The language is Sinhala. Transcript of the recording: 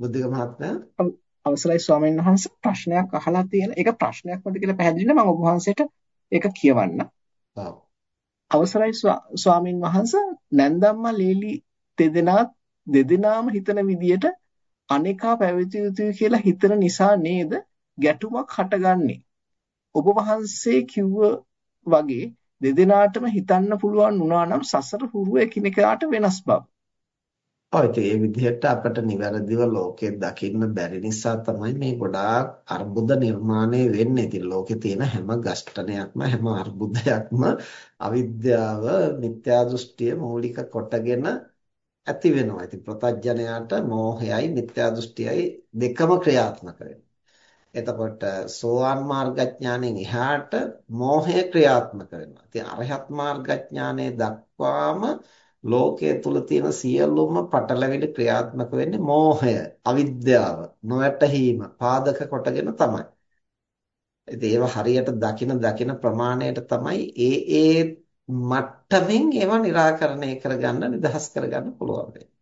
බුද්ධික මහත්මයා අව- අවසරයි ස්වාමීන් වහන්සේ ප්‍රශ්නයක් අහලා තියෙන ඒක ප්‍රශ්නයක්මද කියලා පැහැදිලි නම් මම ඔබ වහන්සේට ඒක කියවන්න. අවසරයි ස්වා- ස්වාමීන් වහන්සේ නැන්දම්මා ලීලි දෙදෙනා දෙදෙනාම හිතන විදියට අනේකා පැවතිය යුතුයි කියලා හිතන නිසා නේද ගැටුමක් හටගන්නේ. ඔබ වහන්සේ කිව්ව වගේ දෙදෙනාටම හිතන්න පුළුවන් වුණා නම් සසර හුරුව එකිනෙකාට වෙනස් බව. ඔය ඉතින් ඒ විදිහට අපිට නිවැරදිව ලෝකය දකින්න බැරි නිසා තමයි මේ ගොඩාක් අර්බුද නිර්මාණය වෙන්නේ. ඉතින් ලෝකේ තියෙන හැම ගස්ඨනයක්ම හැම අර්බුදයක්ම අවිද්‍යාව, මිත්‍යා දෘෂ්ටිය මූලික කොටගෙන ඇති වෙනවා. ඉතින් ප්‍රතඥයාට මෝහයයි මිත්‍යා දෘෂ්ටියයි දෙකම ක්‍රියාත්මක වෙනවා. එතකොට සෝවාන් මාර්ගඥාණයෙන් එහාට මෝහය ක්‍රියාත්මක වෙනවා. ඉතින් අරහත් මාර්ගඥානයේ දක්වාම ලෝකයේ තුල තියෙන සියලුම පටලැවිලි ක්‍රියාත්මක වෙන්නේ මෝහය, අවිද්‍යාව, නොවැටහීම පාදක කොටගෙන තමයි. ඉතින් ඒවා හරියට දකින දකින ප්‍රමාණයට තමයි ඒ ඒ මට්ටමින් ඒවා निराකරණය කරගන්න නිදහස් කරගන්න පුළුවන් වෙන්නේ.